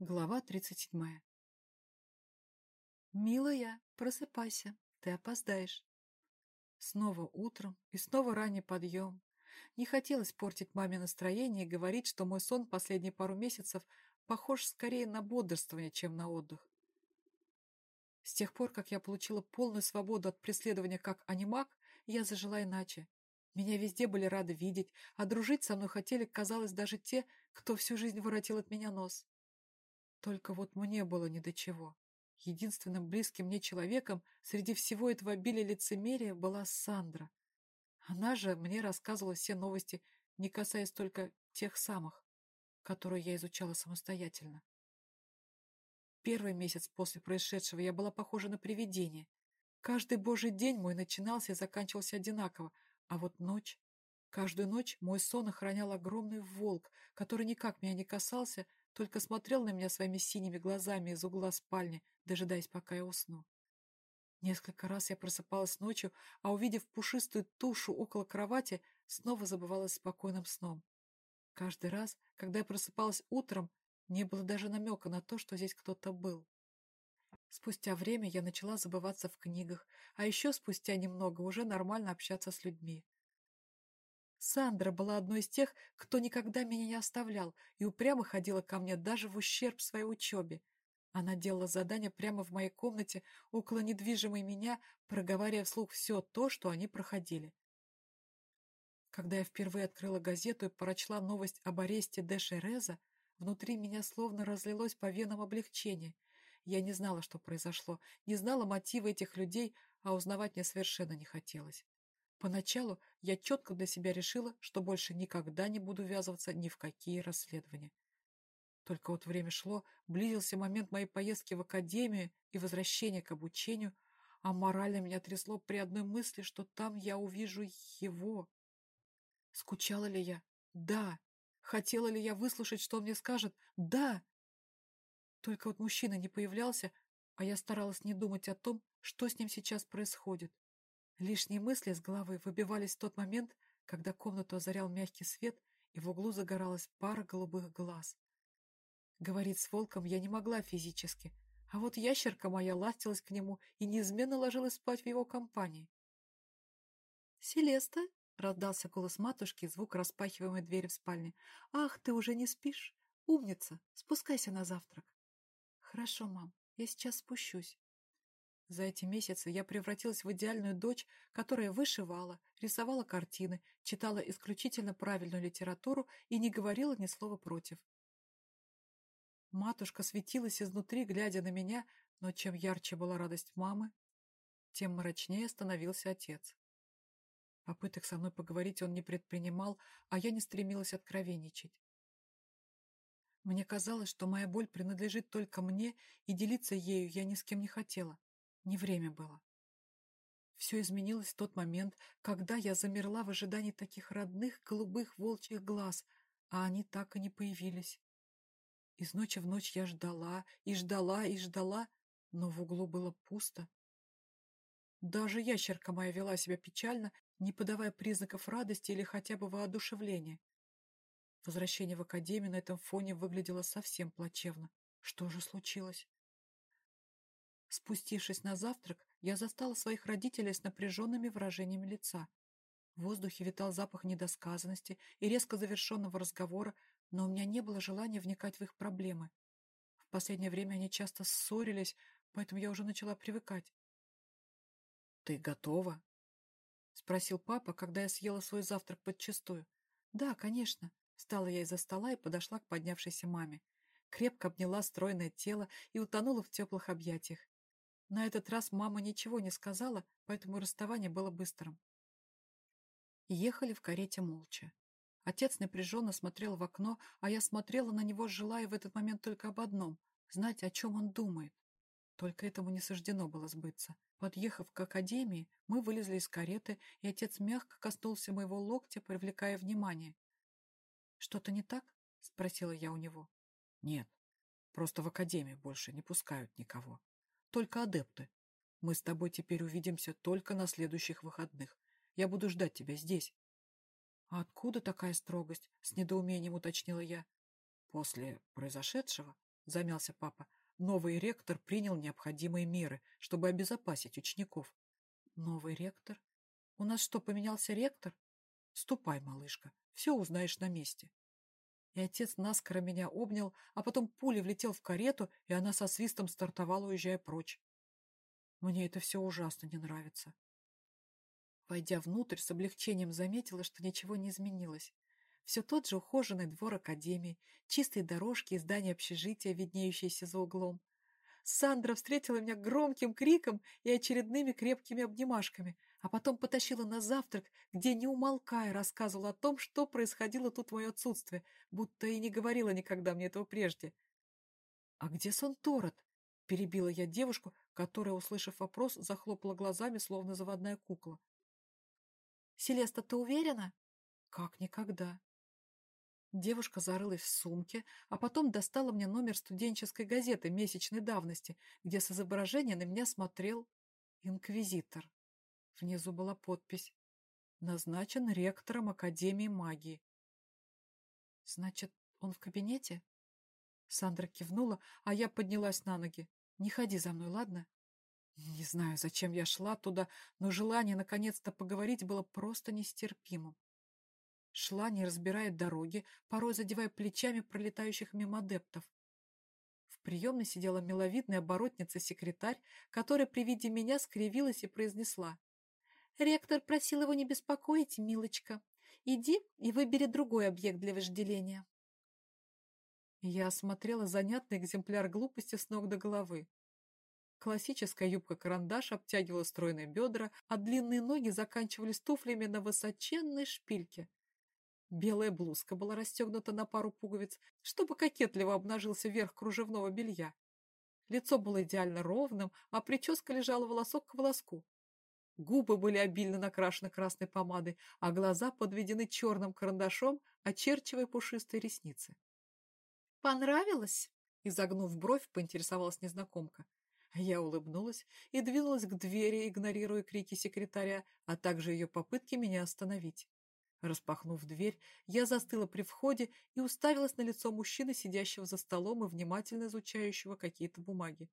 Глава 37. «Милая, просыпайся, ты опоздаешь». Снова утром и снова ранний подъем. Не хотелось портить маме настроение и говорить, что мой сон последние пару месяцев похож скорее на бодрствование, чем на отдых. С тех пор, как я получила полную свободу от преследования как анимак, я зажила иначе. Меня везде были рады видеть, а дружить со мной хотели, казалось, даже те, кто всю жизнь воротил от меня нос. Только вот мне было ни до чего. Единственным близким мне человеком среди всего этого обилия лицемерия была Сандра. Она же мне рассказывала все новости, не касаясь только тех самых, которые я изучала самостоятельно. Первый месяц после происшедшего я была похожа на привидение. Каждый божий день мой начинался и заканчивался одинаково, а вот ночь... Каждую ночь мой сон охранял огромный волк, который никак меня не касался, только смотрел на меня своими синими глазами из угла спальни, дожидаясь, пока я усну. Несколько раз я просыпалась ночью, а, увидев пушистую тушу около кровати, снова забывалась спокойным сном. Каждый раз, когда я просыпалась утром, не было даже намека на то, что здесь кто-то был. Спустя время я начала забываться в книгах, а еще спустя немного уже нормально общаться с людьми. Сандра была одной из тех, кто никогда меня не оставлял и упрямо ходила ко мне даже в ущерб своей учебе. Она делала задания прямо в моей комнате, около недвижимой меня, проговаривая вслух все то, что они проходили. Когда я впервые открыла газету и прочла новость об аресте Дэшереза, внутри меня словно разлилось по венам облегчение. Я не знала, что произошло, не знала мотива этих людей, а узнавать мне совершенно не хотелось. Поначалу я четко для себя решила, что больше никогда не буду ввязываться ни в какие расследования. Только вот время шло, близился момент моей поездки в академию и возвращения к обучению, а морально меня трясло при одной мысли, что там я увижу его. Скучала ли я? Да. Хотела ли я выслушать, что он мне скажет? Да. Только вот мужчина не появлялся, а я старалась не думать о том, что с ним сейчас происходит. Лишние мысли с головы выбивались в тот момент, когда комнату озарял мягкий свет, и в углу загоралась пара голубых глаз. Говорить с волком я не могла физически, а вот ящерка моя ластилась к нему и неизменно ложилась спать в его компании. «Селеста?» — раздался голос матушки звук распахиваемой двери в спальне. «Ах, ты уже не спишь? Умница! Спускайся на завтрак!» «Хорошо, мам, я сейчас спущусь». За эти месяцы я превратилась в идеальную дочь, которая вышивала, рисовала картины, читала исключительно правильную литературу и не говорила ни слова против. Матушка светилась изнутри, глядя на меня, но чем ярче была радость мамы, тем мрачнее становился отец. Попыток со мной поговорить он не предпринимал, а я не стремилась откровенничать. Мне казалось, что моя боль принадлежит только мне, и делиться ею я ни с кем не хотела. Не время было. Все изменилось в тот момент, когда я замерла в ожидании таких родных голубых волчьих глаз, а они так и не появились. Из ночи в ночь я ждала и ждала и ждала, но в углу было пусто. Даже ящерка моя вела себя печально, не подавая признаков радости или хотя бы воодушевления. Возвращение в академию на этом фоне выглядело совсем плачевно. Что же случилось? Спустившись на завтрак, я застала своих родителей с напряженными выражениями лица. В воздухе витал запах недосказанности и резко завершенного разговора, но у меня не было желания вникать в их проблемы. В последнее время они часто ссорились, поэтому я уже начала привыкать. «Ты готова?» — спросил папа, когда я съела свой завтрак подчистую. «Да, конечно». Встала я из-за стола и подошла к поднявшейся маме. Крепко обняла стройное тело и утонула в теплых объятиях. На этот раз мама ничего не сказала, поэтому расставание было быстрым. Ехали в карете молча. Отец напряженно смотрел в окно, а я смотрела на него, желая в этот момент только об одном — знать, о чем он думает. Только этому не суждено было сбыться. Подъехав к академии, мы вылезли из кареты, и отец мягко коснулся моего локтя, привлекая внимание. «Что-то не так?» — спросила я у него. «Нет, просто в академию больше не пускают никого», только адепты. Мы с тобой теперь увидимся только на следующих выходных. Я буду ждать тебя здесь. — А откуда такая строгость? — с недоумением уточнила я. — После произошедшего замялся папа. Новый ректор принял необходимые меры, чтобы обезопасить учеников. Новый ректор? У нас что, поменялся ректор? Ступай, малышка, все узнаешь на месте. И отец наскоро меня обнял, а потом пулей влетел в карету, и она со свистом стартовала, уезжая прочь. Мне это все ужасно не нравится. Войдя внутрь, с облегчением заметила, что ничего не изменилось. Все тот же ухоженный двор академии, чистые дорожки и здания общежития, виднеющиеся за углом. Сандра встретила меня громким криком и очередными крепкими обнимашками, а потом потащила на завтрак, где, не умолкая, рассказывала о том, что происходило тут в мое отсутствие, будто и не говорила никогда мне этого прежде. «А где сон Торот?» — перебила я девушку, которая, услышав вопрос, захлопала глазами, словно заводная кукла. «Селеста, ты уверена?» «Как никогда». Девушка зарылась в сумке, а потом достала мне номер студенческой газеты месячной давности, где с изображения на меня смотрел инквизитор. Внизу была подпись «Назначен ректором Академии магии». «Значит, он в кабинете?» Сандра кивнула, а я поднялась на ноги. «Не ходи за мной, ладно?» Не знаю, зачем я шла туда, но желание наконец-то поговорить было просто нестерпимым. Шла, не разбирая дороги, порой задевая плечами пролетающих мимо адептов. В приемной сидела миловидная оборотница-секретарь, которая при виде меня скривилась и произнесла. «Ректор просил его не беспокоить, милочка. Иди и выбери другой объект для вожделения». Я осмотрела занятный экземпляр глупости с ног до головы. Классическая юбка-карандаш обтягивала стройные бедра, а длинные ноги заканчивались туфлями на высоченной шпильке. Белая блузка была расстегнута на пару пуговиц, чтобы кокетливо обнажился верх кружевного белья. Лицо было идеально ровным, а прическа лежала волосок к волоску. Губы были обильно накрашены красной помадой, а глаза подведены черным карандашом, очерчивая пушистые ресницы. «Понравилось?» — изогнув бровь, поинтересовалась незнакомка. Я улыбнулась и двинулась к двери, игнорируя крики секретаря, а также ее попытки меня остановить. Распахнув дверь, я застыла при входе и уставилась на лицо мужчины, сидящего за столом и внимательно изучающего какие-то бумаги.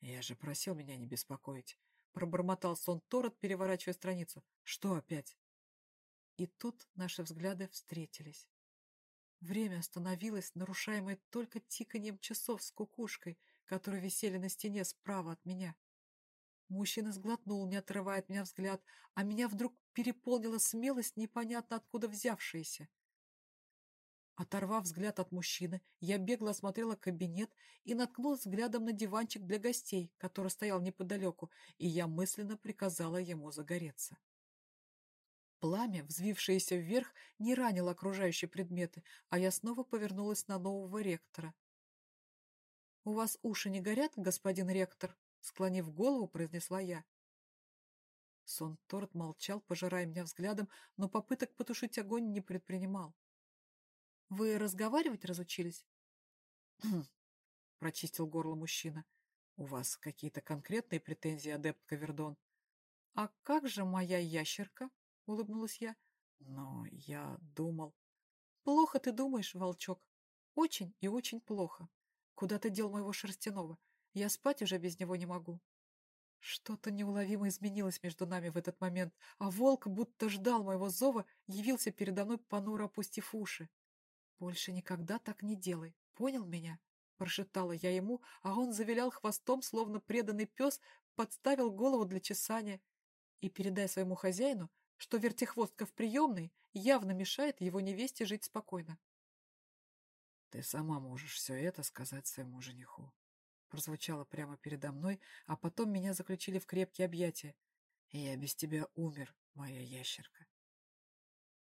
«Я же просил меня не беспокоить», — пробормотал сон Торот, переворачивая страницу. «Что опять?» И тут наши взгляды встретились. Время остановилось, нарушаемое только тиканьем часов с кукушкой, которые висели на стене справа от меня. Мужчина сглотнул, не отрывая от меня взгляд, а меня вдруг переполнила смелость, непонятно откуда взявшаяся. Оторвав взгляд от мужчины, я бегло осмотрела кабинет и наткнулась взглядом на диванчик для гостей, который стоял неподалеку, и я мысленно приказала ему загореться. Пламя, взвившееся вверх, не ранило окружающие предметы, а я снова повернулась на нового ректора. — У вас уши не горят, господин ректор? Склонив голову, произнесла я. Сон Торт молчал, пожирая меня взглядом, но попыток потушить огонь не предпринимал. — Вы разговаривать разучились? «Хм», — прочистил горло мужчина. — У вас какие-то конкретные претензии, адепт Кавердон? — А как же моя ящерка? — улыбнулась я. — Но я думал... — Плохо ты думаешь, волчок. Очень и очень плохо. Куда ты дел моего шерстяного? Я спать уже без него не могу. Что-то неуловимо изменилось между нами в этот момент, а волк, будто ждал моего зова, явился передо мной, понуро опустив уши. «Больше никогда так не делай, понял меня?» Прошептала я ему, а он завилял хвостом, словно преданный пес, подставил голову для чесания. И, передай своему хозяину, что вертихвостка в приемной явно мешает его невесте жить спокойно. «Ты сама можешь все это сказать своему жениху», прозвучало прямо передо мной, а потом меня заключили в крепкие объятия. «Я без тебя умер, моя ящерка».